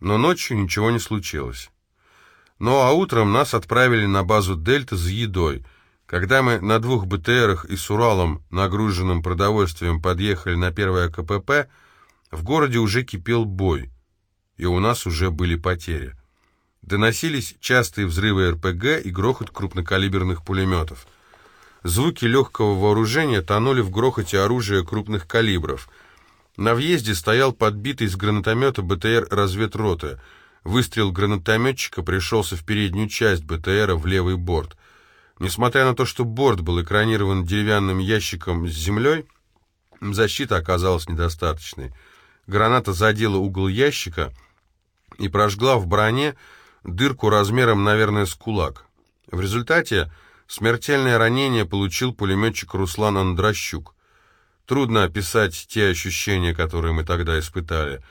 Но ночью ничего не случилось. Ну а утром нас отправили на базу «Дельта» за едой. Когда мы на двух БТРах и с Уралом, нагруженным продовольствием, подъехали на первое КПП, в городе уже кипел бой, и у нас уже были потери. Доносились частые взрывы РПГ и грохот крупнокалиберных пулеметов. Звуки легкого вооружения тонули в грохоте оружия крупных калибров. На въезде стоял подбитый из гранатомета БТР разведроты. Выстрел гранатометчика пришелся в переднюю часть БТРа в левый борт. Несмотря на то, что борт был экранирован деревянным ящиком с землей, защита оказалась недостаточной. Граната задела угол ящика и прожгла в броне дырку размером, наверное, с кулак. В результате смертельное ранение получил пулеметчик Руслан Андрощук. Трудно описать те ощущения, которые мы тогда испытали.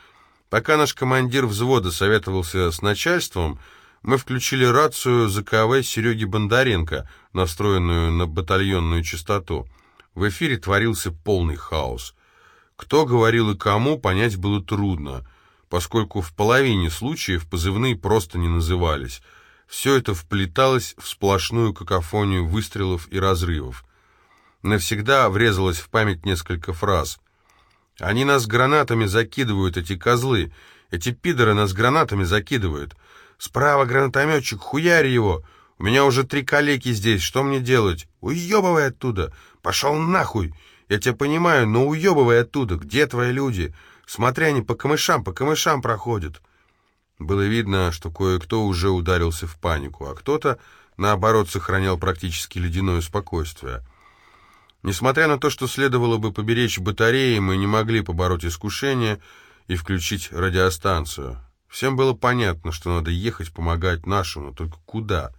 Пока наш командир взвода советовался с начальством, мы включили рацию ЗКВ Сереги Бондаренко, настроенную на батальонную частоту. В эфире творился полный хаос. Кто говорил и кому, понять было трудно — поскольку в половине случаев позывные просто не назывались. Все это вплеталось в сплошную какофонию выстрелов и разрывов. Навсегда врезалось в память несколько фраз. «Они нас гранатами закидывают, эти козлы. Эти пидоры нас гранатами закидывают. Справа гранатометчик, хуярь его. У меня уже три калеки здесь, что мне делать? Уебывай оттуда. Пошел нахуй. Я тебя понимаю, но уебывай оттуда. Где твои люди? Смотри, они по камышам, по камышам проходят. Было видно, что кое-кто уже ударился в панику, а кто-то, наоборот, сохранял практически ледяное спокойствие. Несмотря на то, что следовало бы поберечь батареи, мы не могли побороть искушение и включить радиостанцию. Всем было понятно, что надо ехать помогать нашему, только куда?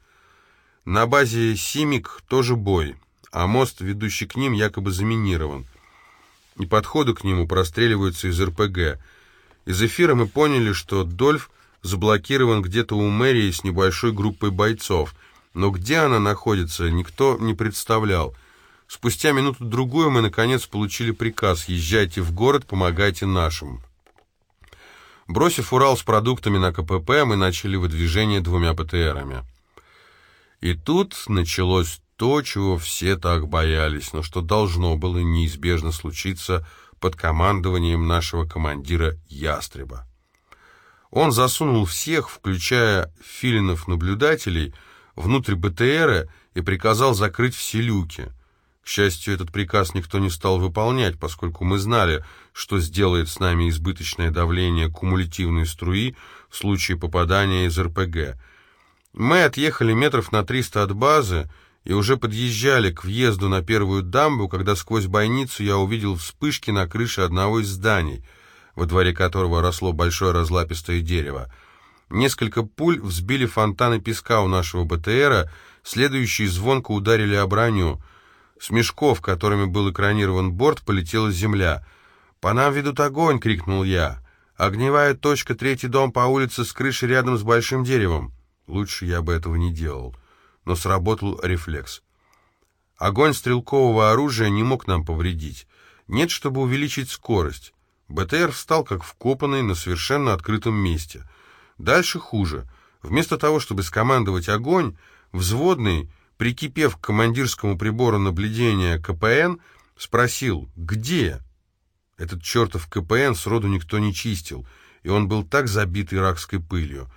На базе «Симик» тоже бой, а мост, ведущий к ним, якобы заминирован и подходы к нему простреливаются из РПГ. Из эфира мы поняли, что Дольф заблокирован где-то у мэрии с небольшой группой бойцов, но где она находится, никто не представлял. Спустя минуту-другую мы, наконец, получили приказ «Езжайте в город, помогайте нашим». Бросив Урал с продуктами на КПП, мы начали выдвижение двумя ПТРами. И тут началось то, чего все так боялись, но что должно было неизбежно случиться под командованием нашего командира Ястреба. Он засунул всех, включая филинов-наблюдателей, внутрь БТРа и приказал закрыть все люки. К счастью, этот приказ никто не стал выполнять, поскольку мы знали, что сделает с нами избыточное давление кумулятивной струи в случае попадания из РПГ. Мы отъехали метров на 300 от базы, и уже подъезжали к въезду на первую дамбу, когда сквозь бойницу я увидел вспышки на крыше одного из зданий, во дворе которого росло большое разлапистое дерево. Несколько пуль взбили фонтаны песка у нашего БТРа, следующие звонко ударили о броню. С мешков, которыми был экранирован борт, полетела земля. «По нам ведут огонь!» — крикнул я. «Огневая точка, третий дом по улице с крышей рядом с большим деревом». Лучше я бы этого не делал но сработал рефлекс. Огонь стрелкового оружия не мог нам повредить. Нет, чтобы увеличить скорость. БТР встал как вкопанный на совершенно открытом месте. Дальше хуже. Вместо того, чтобы скомандовать огонь, взводный, прикипев к командирскому прибору наблюдения КПН, спросил «Где?». Этот чертов КПН сроду никто не чистил, и он был так забит иракской пылью.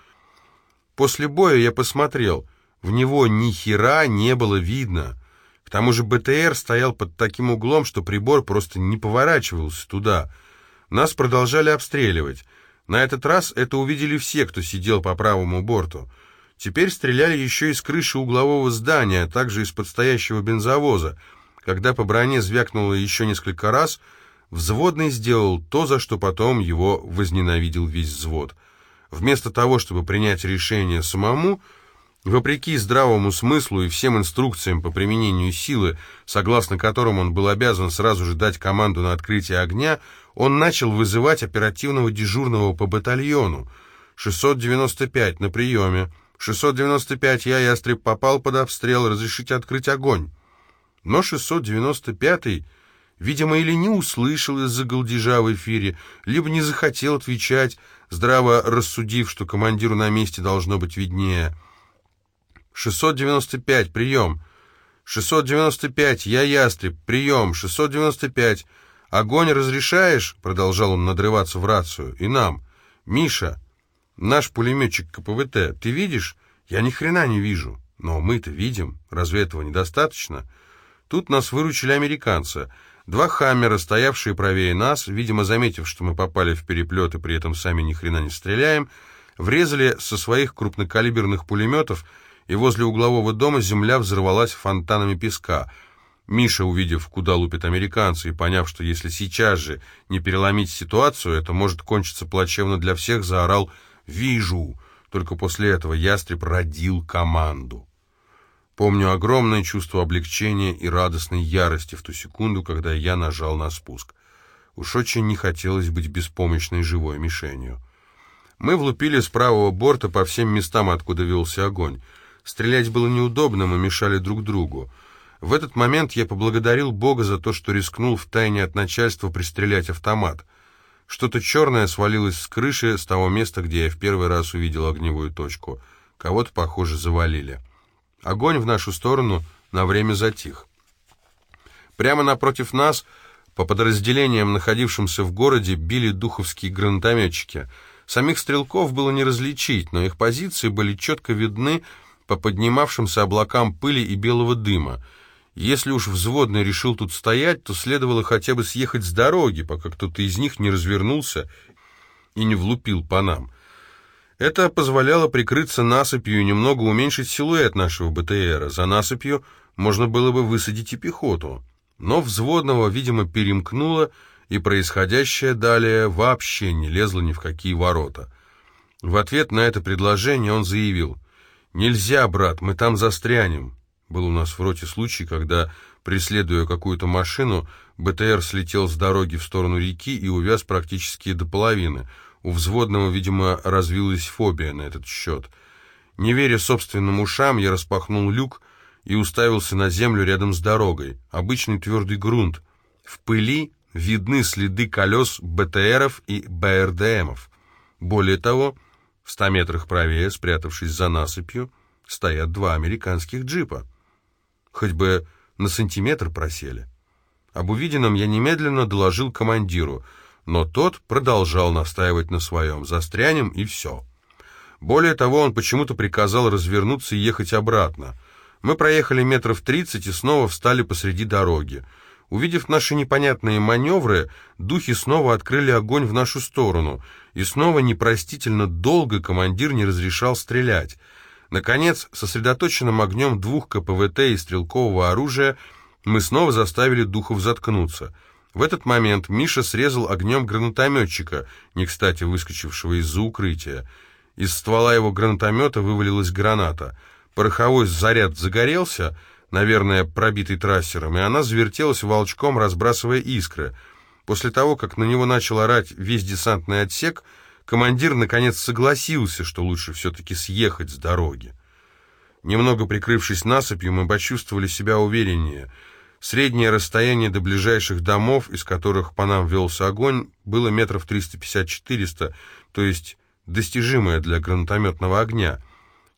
После боя я посмотрел — в него ни хера не было видно. К тому же БТР стоял под таким углом, что прибор просто не поворачивался туда. Нас продолжали обстреливать. На этот раз это увидели все, кто сидел по правому борту. Теперь стреляли еще из крыши углового здания, а также из подстоящего бензовоза. Когда по броне звякнуло еще несколько раз, взводный сделал то, за что потом его возненавидел весь взвод. Вместо того, чтобы принять решение самому, Вопреки здравому смыслу и всем инструкциям по применению силы, согласно которым он был обязан сразу же дать команду на открытие огня, он начал вызывать оперативного дежурного по батальону. 695 на приеме. 695 я, ястреб, попал под обстрел, разрешите открыть огонь. Но 695-й, видимо, или не услышал из-за голдежа в эфире, либо не захотел отвечать, здраво рассудив, что командиру на месте должно быть виднее. «695, прием!» «695, я ястреб, прием, 695. Огонь разрешаешь?» — продолжал он надрываться в рацию. «И нам. Миша, наш пулеметчик КПВТ, ты видишь? Я ни хрена не вижу. Но мы-то видим. Разве этого недостаточно?» Тут нас выручили американцы. Два «Хаммера», стоявшие правее нас, видимо, заметив, что мы попали в переплет и при этом сами ни хрена не стреляем, врезали со своих крупнокалиберных пулеметов — и возле углового дома земля взорвалась фонтанами песка. Миша, увидев, куда лупят американцы, и поняв, что если сейчас же не переломить ситуацию, это может кончиться плачевно для всех, заорал «Вижу!». Только после этого ястреб родил команду. Помню огромное чувство облегчения и радостной ярости в ту секунду, когда я нажал на спуск. Уж очень не хотелось быть беспомощной живой мишенью. Мы влупили с правого борта по всем местам, откуда велся огонь. Стрелять было неудобно, мы мешали друг другу. В этот момент я поблагодарил Бога за то, что рискнул в тайне от начальства пристрелять автомат. Что-то черное свалилось с крыши, с того места, где я в первый раз увидел огневую точку. Кого-то, похоже, завалили. Огонь в нашу сторону на время затих. Прямо напротив нас, по подразделениям, находившимся в городе, били духовские гранатометчики. Самих стрелков было не различить, но их позиции были четко видны, по поднимавшимся облакам пыли и белого дыма. Если уж взводный решил тут стоять, то следовало хотя бы съехать с дороги, пока кто-то из них не развернулся и не влупил по нам. Это позволяло прикрыться насыпью и немного уменьшить силуэт нашего БТРа. За насыпью можно было бы высадить и пехоту. Но взводного, видимо, перемкнуло, и происходящее далее вообще не лезло ни в какие ворота. В ответ на это предложение он заявил, «Нельзя, брат, мы там застрянем». Был у нас в роте случай, когда, преследуя какую-то машину, БТР слетел с дороги в сторону реки и увяз практически до половины. У взводного, видимо, развилась фобия на этот счет. Не веря собственным ушам, я распахнул люк и уставился на землю рядом с дорогой. Обычный твердый грунт. В пыли видны следы колес БТРов и БРДМов. Более того, в ста метрах правее, спрятавшись за насыпью, стоят два американских джипа. Хоть бы на сантиметр просели. Об увиденном я немедленно доложил командиру, но тот продолжал настаивать на своем. Застрянем и все. Более того, он почему-то приказал развернуться и ехать обратно. Мы проехали метров тридцать и снова встали посреди дороги. Увидев наши непонятные маневры, духи снова открыли огонь в нашу сторону, и снова непростительно долго командир не разрешал стрелять. Наконец, сосредоточенным огнем двух КПВТ и стрелкового оружия мы снова заставили духов заткнуться. В этот момент Миша срезал огнем гранатометчика, не кстати выскочившего из-за укрытия. Из ствола его гранатомета вывалилась граната. Пороховой заряд загорелся — наверное, пробитый трассером, и она завертелась волчком, разбрасывая искры. После того, как на него начал орать весь десантный отсек, командир наконец согласился, что лучше все-таки съехать с дороги. Немного прикрывшись насыпью, мы почувствовали себя увереннее. Среднее расстояние до ближайших домов, из которых по нам велся огонь, было метров 350-400, то есть достижимое для гранатометного огня —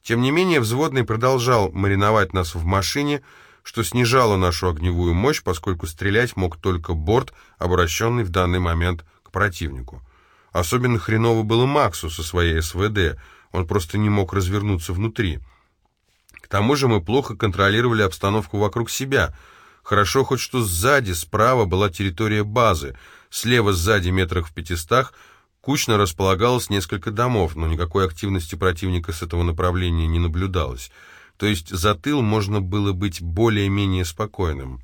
тем не менее, взводный продолжал мариновать нас в машине, что снижало нашу огневую мощь, поскольку стрелять мог только борт, обращенный в данный момент к противнику. Особенно хреново было Максу со своей СВД, он просто не мог развернуться внутри. К тому же мы плохо контролировали обстановку вокруг себя. Хорошо хоть что сзади, справа была территория базы, слева сзади метрах в пятистах – Кучно располагалось несколько домов, но никакой активности противника с этого направления не наблюдалось. То есть за тыл можно было быть более-менее спокойным.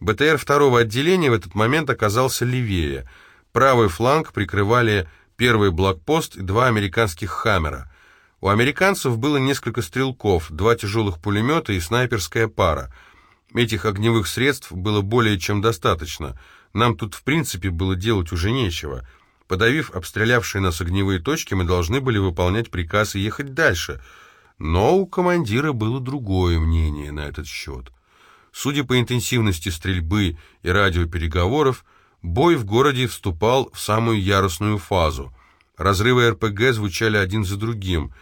БТР второго отделения в этот момент оказался левее. Правый фланг прикрывали первый блокпост и два американских «Хаммера». У американцев было несколько стрелков, два тяжелых пулемета и снайперская пара. Этих огневых средств было более чем достаточно. Нам тут в принципе было делать уже нечего — Подавив обстрелявшие нас огневые точки, мы должны были выполнять приказ и ехать дальше. Но у командира было другое мнение на этот счет. Судя по интенсивности стрельбы и радиопереговоров, бой в городе вступал в самую яростную фазу. Разрывы РПГ звучали один за другим.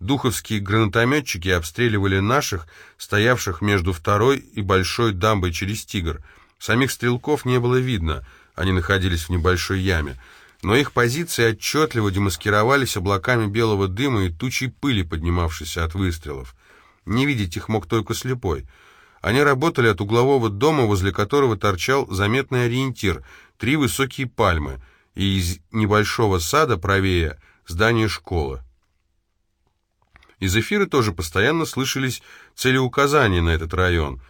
Духовские гранатометчики обстреливали наших, стоявших между второй и большой дамбой через Тигр. Самих стрелков не было видно, они находились в небольшой яме. Но их позиции отчетливо демаскировались облаками белого дыма и тучей пыли, поднимавшейся от выстрелов. Не видеть их мог только слепой. Они работали от углового дома, возле которого торчал заметный ориентир — три высокие пальмы — и из небольшого сада правее здание школы. Из эфира тоже постоянно слышались целеуказания на этот район.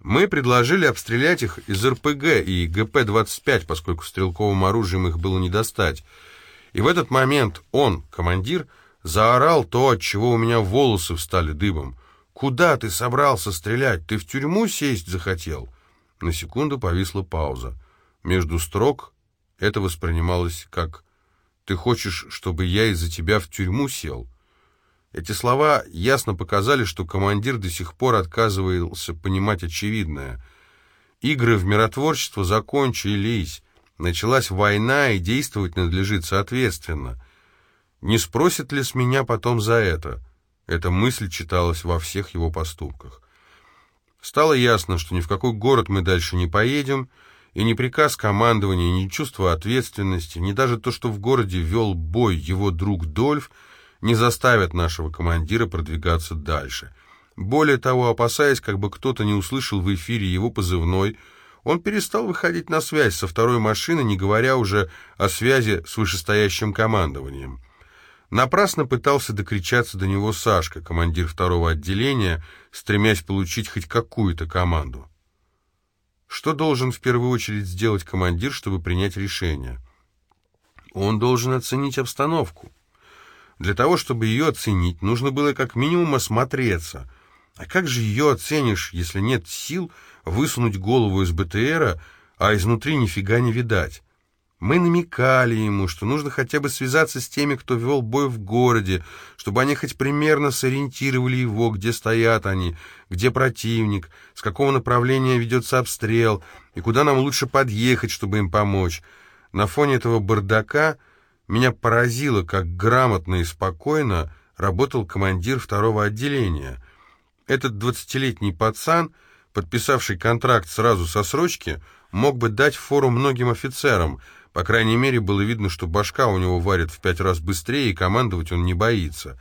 Мы предложили обстрелять их из РПГ и ГП-25, поскольку стрелковым оружием их было не достать. И в этот момент он, командир, заорал то, от чего у меня волосы встали дыбом. «Куда ты собрался стрелять? Ты в тюрьму сесть захотел?» На секунду повисла пауза. Между строк это воспринималось как «ты хочешь, чтобы я из-за тебя в тюрьму сел?» Эти слова ясно показали, что командир до сих пор отказывался понимать очевидное. Игры в миротворчество закончились, началась война, и действовать надлежит соответственно. Не спросит ли с меня потом за это? Эта мысль читалась во всех его поступках. Стало ясно, что ни в какой город мы дальше не поедем, и ни приказ командования, ни чувство ответственности, ни даже то, что в городе вел бой его друг Дольф, не заставят нашего командира продвигаться дальше. Более того, опасаясь, как бы кто-то не услышал в эфире его позывной, он перестал выходить на связь со второй машиной, не говоря уже о связи с вышестоящим командованием. Напрасно пытался докричаться до него Сашка, командир второго отделения, стремясь получить хоть какую-то команду. Что должен в первую очередь сделать командир, чтобы принять решение? Он должен оценить обстановку. Для того, чтобы ее оценить, нужно было как минимум осмотреться. А как же ее оценишь, если нет сил высунуть голову из БТРа, а изнутри нифига не видать? Мы намекали ему, что нужно хотя бы связаться с теми, кто вел бой в городе, чтобы они хоть примерно сориентировали его, где стоят они, где противник, с какого направления ведется обстрел и куда нам лучше подъехать, чтобы им помочь. На фоне этого бардака меня поразило, как грамотно и спокойно работал командир второго отделения. Этот двадцатилетний пацан, подписавший контракт сразу со срочки, мог бы дать фору многим офицерам — по крайней мере, было видно, что башка у него варит в пять раз быстрее, и командовать он не боится.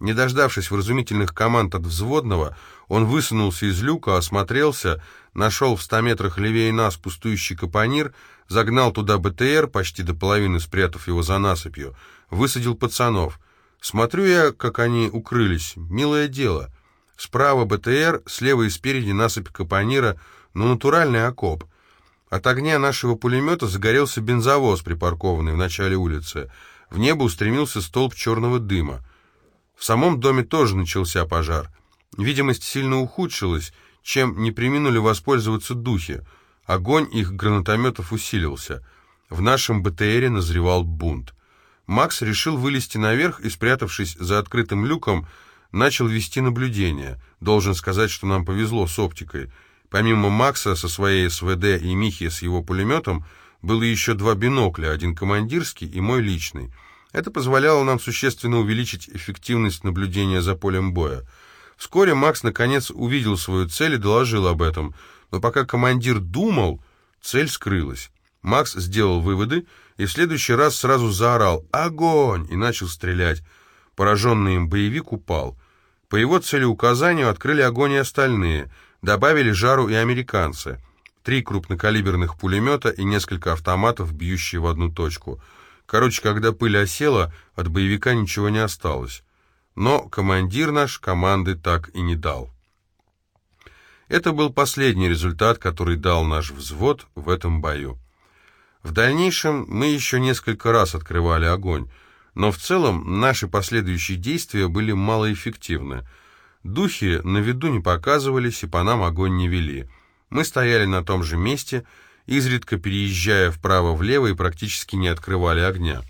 Не дождавшись вразумительных команд от взводного, он высунулся из люка, осмотрелся, нашел в ста метрах левее нас пустующий капонир, загнал туда БТР, почти до половины спрятав его за насыпью, высадил пацанов. Смотрю я, как они укрылись. Милое дело. Справа БТР, слева и спереди насыпь капонира, но натуральный окоп. От огня нашего пулемета загорелся бензовоз, припаркованный в начале улицы. В небо устремился столб черного дыма. В самом доме тоже начался пожар. Видимость сильно ухудшилась, чем не приминули воспользоваться духи. Огонь их гранатометов усилился. В нашем БТРе назревал бунт. Макс решил вылезти наверх и, спрятавшись за открытым люком, начал вести наблюдение. Должен сказать, что нам повезло с оптикой — Помимо Макса со своей СВД и Михи с его пулеметом, было еще два бинокля, один командирский и мой личный. Это позволяло нам существенно увеличить эффективность наблюдения за полем боя. Вскоре Макс наконец увидел свою цель и доложил об этом, но пока командир думал, цель скрылась. Макс сделал выводы и в следующий раз сразу заорал «Огонь!» и начал стрелять. Пораженный им боевик упал. По его целеуказанию открыли огонь и остальные — Добавили жару и американцы. Три крупнокалиберных пулемета и несколько автоматов, бьющие в одну точку. Короче, когда пыль осела, от боевика ничего не осталось. Но командир наш команды так и не дал. Это был последний результат, который дал наш взвод в этом бою. В дальнейшем мы еще несколько раз открывали огонь, но в целом наши последующие действия были малоэффективны. Духи на виду не показывались и по нам огонь не вели. Мы стояли на том же месте, изредка переезжая вправо-влево и практически не открывали огня.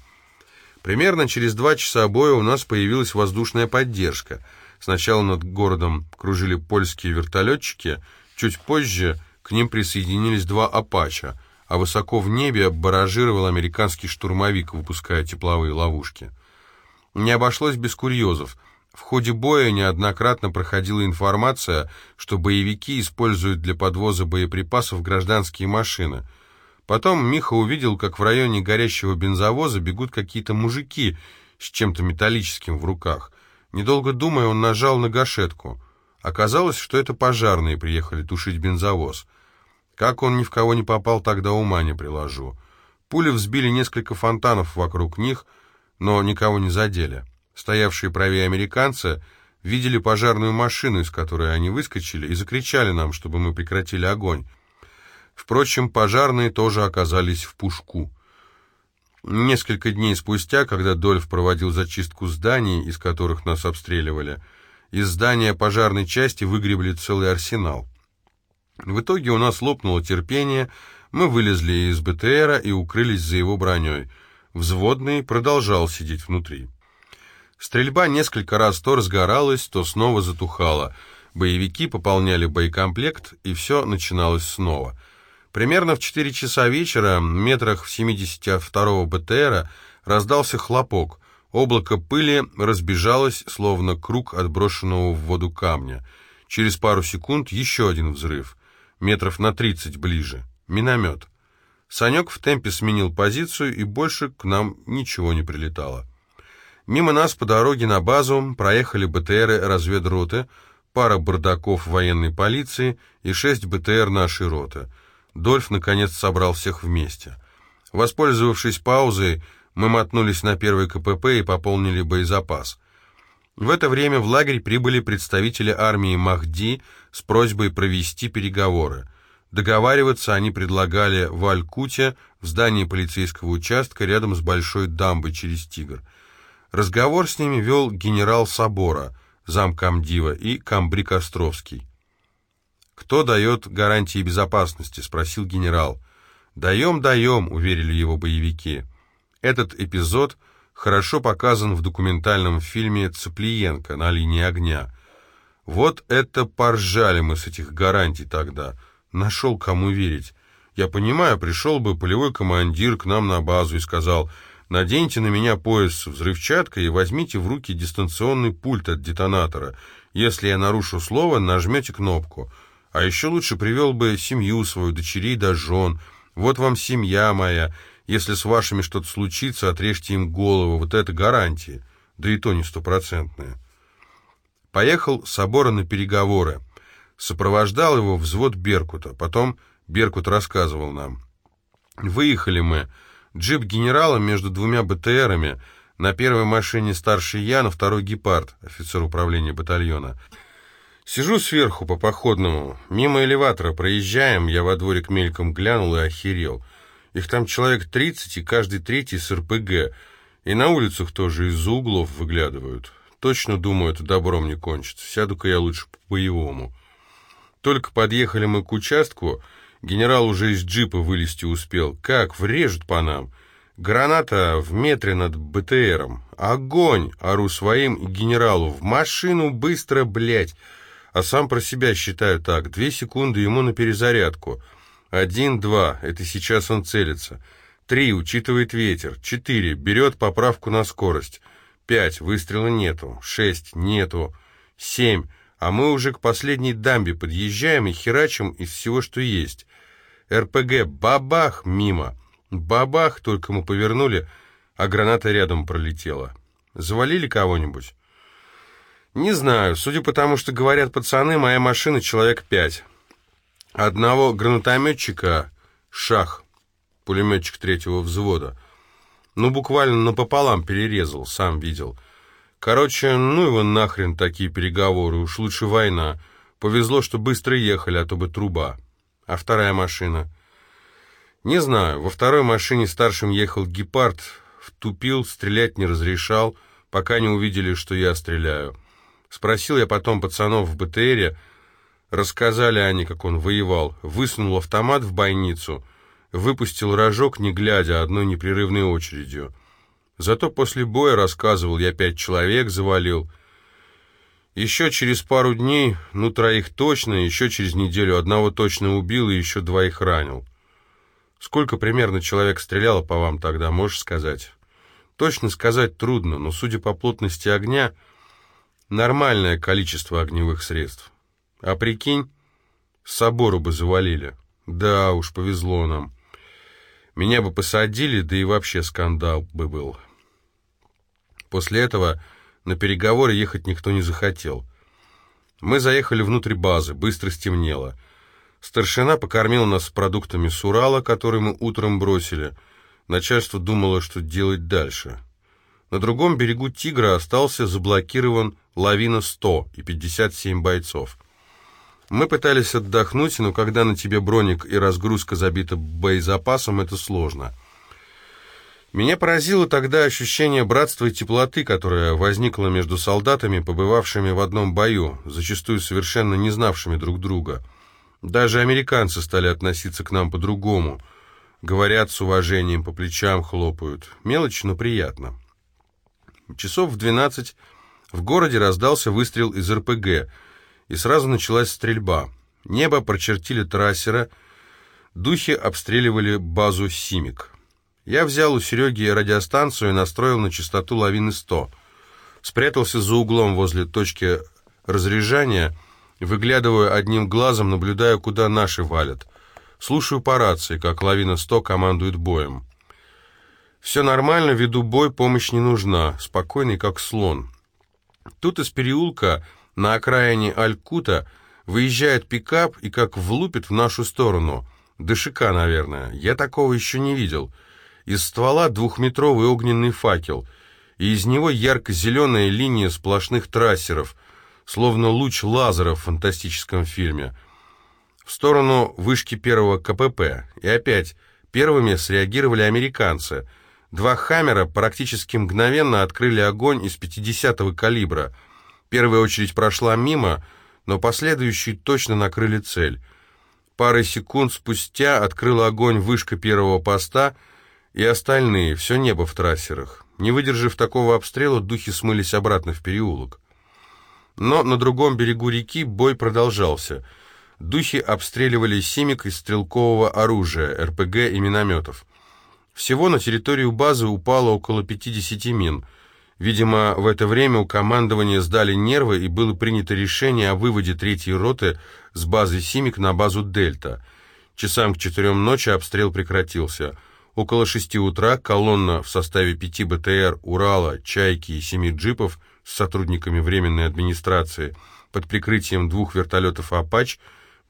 Примерно через два часа боя у нас появилась воздушная поддержка. Сначала над городом кружили польские вертолетчики, чуть позже к ним присоединились два «Апача», а высоко в небе баражировал американский штурмовик, выпуская тепловые ловушки. Не обошлось без курьезов. В ходе боя неоднократно проходила информация, что боевики используют для подвоза боеприпасов гражданские машины. Потом Миха увидел, как в районе горящего бензовоза бегут какие-то мужики с чем-то металлическим в руках. Недолго думая, он нажал на гашетку. Оказалось, что это пожарные приехали тушить бензовоз. Как он ни в кого не попал, тогда ума не приложу. Пули взбили несколько фонтанов вокруг них, но никого не задели. Стоявшие правее американцы видели пожарную машину, из которой они выскочили, и закричали нам, чтобы мы прекратили огонь. Впрочем, пожарные тоже оказались в пушку. Несколько дней спустя, когда Дольф проводил зачистку зданий, из которых нас обстреливали, из здания пожарной части выгребли целый арсенал. В итоге у нас лопнуло терпение, мы вылезли из БТРа и укрылись за его броней. Взводный продолжал сидеть внутри. Стрельба несколько раз то разгоралась, то снова затухала. Боевики пополняли боекомплект, и все начиналось снова. Примерно в 4 часа вечера, метрах в 70 от второго БТРа, раздался хлопок. Облако пыли разбежалось, словно круг отброшенного в воду камня. Через пару секунд еще один взрыв метров на тридцать ближе. Миномет. Санек в темпе сменил позицию, и больше к нам ничего не прилетало. Мимо нас по дороге на базу проехали БТРы разведроты, пара бардаков военной полиции и шесть БТР нашей роты. Дольф, наконец, собрал всех вместе. Воспользовавшись паузой, мы мотнулись на первый КПП и пополнили боезапас. В это время в лагерь прибыли представители армии Махди с просьбой провести переговоры. Договариваться они предлагали в Алькуте, в здании полицейского участка рядом с большой дамбой через Тигр. Разговор с ними вел генерал Собора, замкомдива, и комбриг Островский. «Кто дает гарантии безопасности?» — спросил генерал. «Даем, даем», — уверили его боевики. Этот эпизод — хорошо показан в документальном фильме «Цыплиенко. На линии огня». Вот это поржали мы с этих гарантий тогда. Нашел кому верить. Я понимаю, пришел бы полевой командир к нам на базу и сказал, наденьте на меня пояс с взрывчаткой и возьмите в руки дистанционный пульт от детонатора. Если я нарушу слово, нажмете кнопку. А еще лучше привел бы семью свою, дочерей да жен. Вот вам семья моя. Если с вашими что-то случится, отрежьте им голову. Вот это гарантия. Да и то не стопроцентная. Поехал Собора на переговоры. Сопровождал его взвод Беркута. Потом Беркут рассказывал нам. Выехали мы. Джип генерала между двумя БТРами. На первой машине старший я, на второй гепард, офицер управления батальона. Сижу сверху по походному. Мимо элеватора проезжаем, я во дворик мельком глянул и охерел. Их там человек 30, и каждый третий с РПГ. И на улицах тоже из-за углов выглядывают. Точно думаю, это добром не кончится. Сяду-ка я лучше по-боевому. Только подъехали мы к участку, генерал уже из джипа вылезти успел. Как, врежут по нам. Граната в метре над БТРом. Огонь! Ору своим и генералу. В машину быстро, блядь! А сам про себя считаю так. Две секунды ему на перезарядку. Один, два, это сейчас он целится. Три, учитывает ветер. Четыре, берет поправку на скорость. Пять, выстрела нету. Шесть, нету. Семь, а мы уже к последней дамбе подъезжаем и херачим из всего, что есть. РПГ, бабах, мимо. Бабах, только мы повернули, а граната рядом пролетела. Завалили кого-нибудь? Не знаю, судя по тому, что говорят пацаны, моя машина человек пять. Одного гранатометчика, шах, пулеметчик третьего взвода, ну, буквально напополам перерезал, сам видел. Короче, ну его нахрен такие переговоры, уж лучше война. Повезло, что быстро ехали, а то бы труба. А вторая машина? Не знаю, во второй машине старшим ехал гепард, втупил, стрелять не разрешал, пока не увидели, что я стреляю. Спросил я потом пацанов в БТРе, Рассказали они, как он воевал. Высунул автомат в бойницу, выпустил рожок, не глядя, одной непрерывной очередью. Зато после боя, рассказывал, я пять человек завалил. Еще через пару дней, ну, троих точно, еще через неделю одного точно убил и еще двоих ранил. Сколько примерно человек стреляло по вам тогда, можешь сказать? Точно сказать трудно, но, судя по плотности огня, нормальное количество огневых средств. А прикинь, собору бы завалили. Да уж, повезло нам. Меня бы посадили, да и вообще скандал бы был. После этого на переговоры ехать никто не захотел. Мы заехали внутрь базы, быстро стемнело. Старшина покормил нас продуктами с Урала, которые мы утром бросили. Начальство думало, что делать дальше. На другом берегу Тигра остался заблокирован лавина 100 и 57 бойцов. Мы пытались отдохнуть, но когда на тебе броник и разгрузка забита боезапасом, это сложно. Меня поразило тогда ощущение братства и теплоты, которое возникло между солдатами, побывавшими в одном бою, зачастую совершенно не знавшими друг друга. Даже американцы стали относиться к нам по-другому. Говорят с уважением, по плечам хлопают. Мелочь, но приятно. Часов в двенадцать в городе раздался выстрел из РПГ, и сразу началась стрельба. Небо прочертили трассера, духи обстреливали базу «Симик». Я взял у Сереги радиостанцию и настроил на частоту лавины 100. Спрятался за углом возле точки разряжания Выглядываю одним глазом, наблюдая, куда наши валят. Слушаю по рации, как лавина 100 командует боем. Все нормально, веду бой, помощь не нужна. Спокойный, как слон. Тут из переулка на окраине Алькута выезжает пикап и как влупит в нашу сторону. Дышика, наверное. Я такого еще не видел. Из ствола двухметровый огненный факел, и из него ярко-зеленая линия сплошных трассеров, словно луч лазера в фантастическом фильме. В сторону вышки первого КПП. И опять, первыми среагировали американцы. Два «Хаммера» практически мгновенно открыли огонь из 50-го калибра. Первая очередь прошла мимо, но последующие точно накрыли цель. Пары секунд спустя открыла огонь вышка первого поста и остальные, все небо в трассерах. Не выдержав такого обстрела, духи смылись обратно в переулок. Но на другом берегу реки бой продолжался. Духи обстреливали Симик из стрелкового оружия, РПГ и минометов. Всего на территорию базы упало около 50 мин. Видимо, в это время у командования сдали нервы и было принято решение о выводе третьей роты с базы Симик на базу Дельта. Часам к четырем ночи обстрел прекратился. Около шести утра колонна в составе пяти БТР, Урала, Чайки и семи джипов – с сотрудниками Временной администрации под прикрытием двух вертолетов «Апач»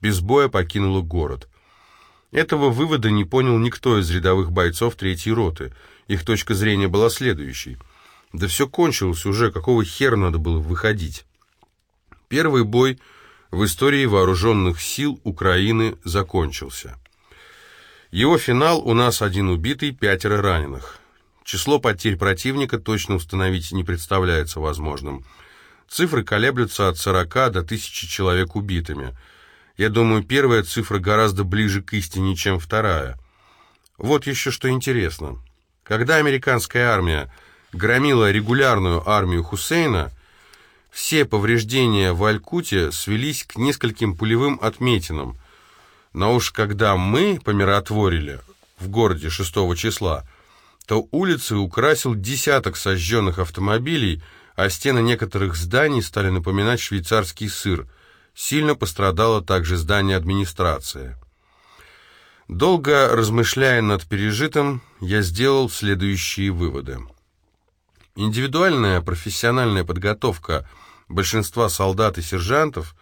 без боя покинула город. Этого вывода не понял никто из рядовых бойцов третьей роты. Их точка зрения была следующей. Да все кончилось уже, какого хера надо было выходить? Первый бой в истории вооруженных сил Украины закончился. Его финал у нас один убитый, пятеро раненых. Число потерь противника точно установить не представляется возможным. Цифры колеблются от 40 до 1000 человек убитыми. Я думаю, первая цифра гораздо ближе к истине, чем вторая. Вот еще что интересно. Когда американская армия громила регулярную армию Хусейна, все повреждения в Алькуте свелись к нескольким пулевым отметинам. Но уж когда мы помиротворили в городе 6 числа, то улицы украсил десяток сожженных автомобилей, а стены некоторых зданий стали напоминать швейцарский сыр. Сильно пострадало также здание администрации. Долго размышляя над пережитым, я сделал следующие выводы. Индивидуальная профессиональная подготовка большинства солдат и сержантов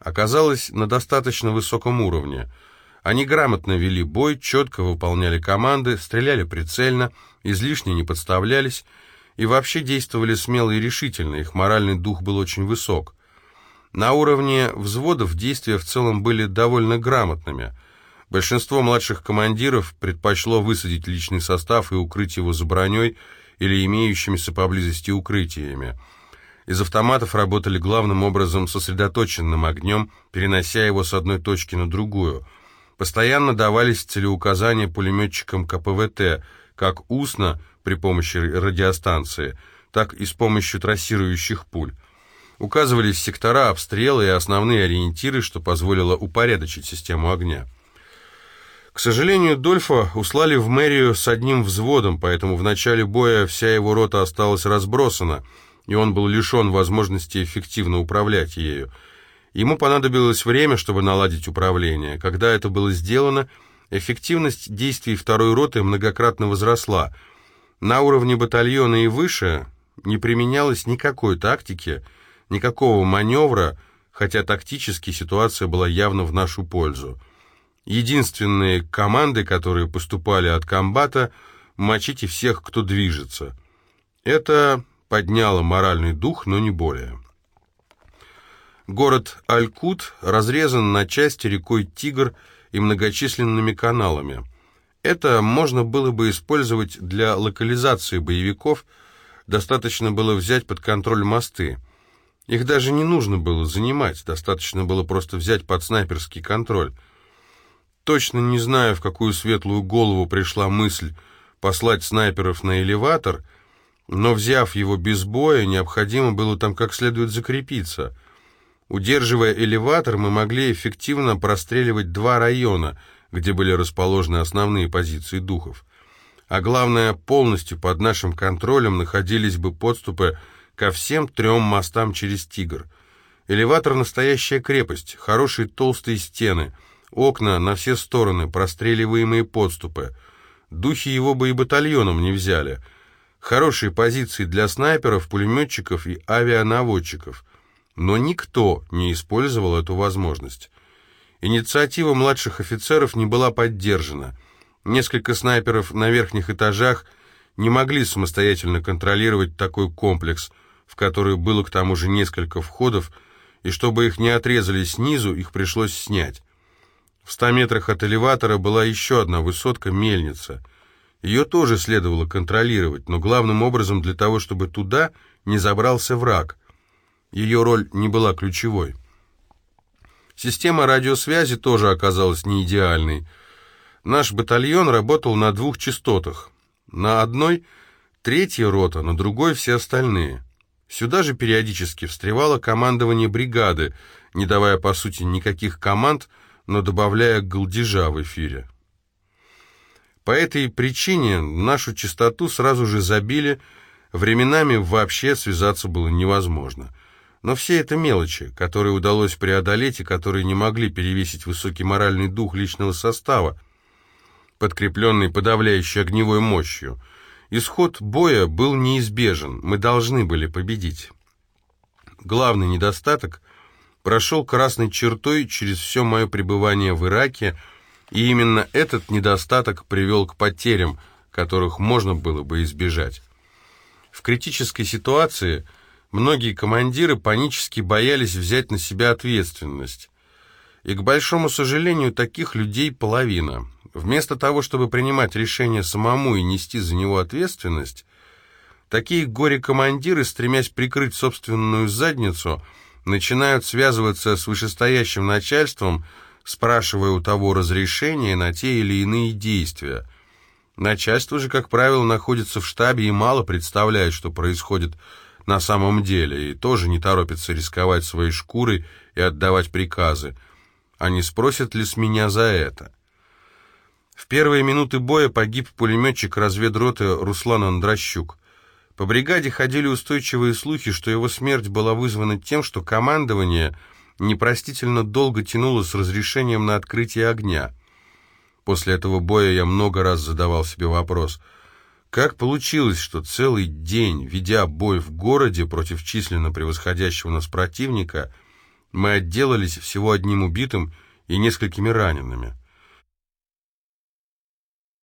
оказалась на достаточно высоком уровне – они грамотно вели бой, четко выполняли команды, стреляли прицельно, излишне не подставлялись и вообще действовали смело и решительно, их моральный дух был очень высок. На уровне взводов действия в целом были довольно грамотными. Большинство младших командиров предпочло высадить личный состав и укрыть его за броней или имеющимися поблизости укрытиями. Из автоматов работали главным образом сосредоточенным огнем, перенося его с одной точки на другую – Постоянно давались целеуказания пулеметчикам КПВТ, как устно при помощи радиостанции, так и с помощью трассирующих пуль. Указывались сектора обстрела и основные ориентиры, что позволило упорядочить систему огня. К сожалению, Дольфа услали в мэрию с одним взводом, поэтому в начале боя вся его рота осталась разбросана, и он был лишен возможности эффективно управлять ею. Ему понадобилось время, чтобы наладить управление. Когда это было сделано, эффективность действий второй роты многократно возросла. На уровне батальона и выше не применялось никакой тактики, никакого маневра, хотя тактически ситуация была явно в нашу пользу. Единственные команды, которые поступали от комбата, мочите всех, кто движется. Это подняло моральный дух, но не более. Город Алькут разрезан на части рекой Тигр и многочисленными каналами. Это можно было бы использовать для локализации боевиков, достаточно было взять под контроль мосты. Их даже не нужно было занимать, достаточно было просто взять под снайперский контроль. Точно не знаю, в какую светлую голову пришла мысль послать снайперов на элеватор, но, взяв его без боя, необходимо было там как следует закрепиться. Удерживая элеватор, мы могли эффективно простреливать два района, где были расположены основные позиции духов. А главное, полностью под нашим контролем находились бы подступы ко всем трем мостам через Тигр. Элеватор — настоящая крепость, хорошие толстые стены — Окна на все стороны, простреливаемые подступы. Духи его бы и батальоном не взяли. Хорошие позиции для снайперов, пулеметчиков и авианаводчиков. Но никто не использовал эту возможность. Инициатива младших офицеров не была поддержана. Несколько снайперов на верхних этажах не могли самостоятельно контролировать такой комплекс, в который было к тому же несколько входов, и чтобы их не отрезали снизу, их пришлось снять. В ста метрах от элеватора была еще одна высотка-мельница. Ее тоже следовало контролировать, но главным образом для того, чтобы туда не забрался враг. Ее роль не была ключевой. Система радиосвязи тоже оказалась не идеальной. Наш батальон работал на двух частотах. На одной — третья рота, на другой — все остальные. Сюда же периодически встревало командование бригады, не давая, по сути, никаких команд — но добавляя голдежа в эфире. По этой причине нашу частоту сразу же забили, временами вообще связаться было невозможно. Но все это мелочи, которые удалось преодолеть и которые не могли перевесить высокий моральный дух личного состава, подкрепленный подавляющей огневой мощью. Исход боя был неизбежен, мы должны были победить. Главный недостаток прошел красной чертой через все мое пребывание в Ираке, и именно этот недостаток привел к потерям, которых можно было бы избежать. В критической ситуации многие командиры панически боялись взять на себя ответственность. И, к большому сожалению, таких людей половина. Вместо того, чтобы принимать решение самому и нести за него ответственность, такие горе-командиры, стремясь прикрыть собственную задницу – начинают связываться с вышестоящим начальством, спрашивая у того разрешения на те или иные действия. Начальство же, как правило, находится в штабе и мало представляет, что происходит на самом деле, и тоже не торопится рисковать своей шкурой и отдавать приказы. А не спросят ли с меня за это? В первые минуты боя погиб пулеметчик разведроты Руслан Андрощук. По бригаде ходили устойчивые слухи, что его смерть была вызвана тем, что командование непростительно долго тянуло с разрешением на открытие огня. После этого боя я много раз задавал себе вопрос, как получилось, что целый день, ведя бой в городе против численно превосходящего нас противника, мы отделались всего одним убитым и несколькими ранеными.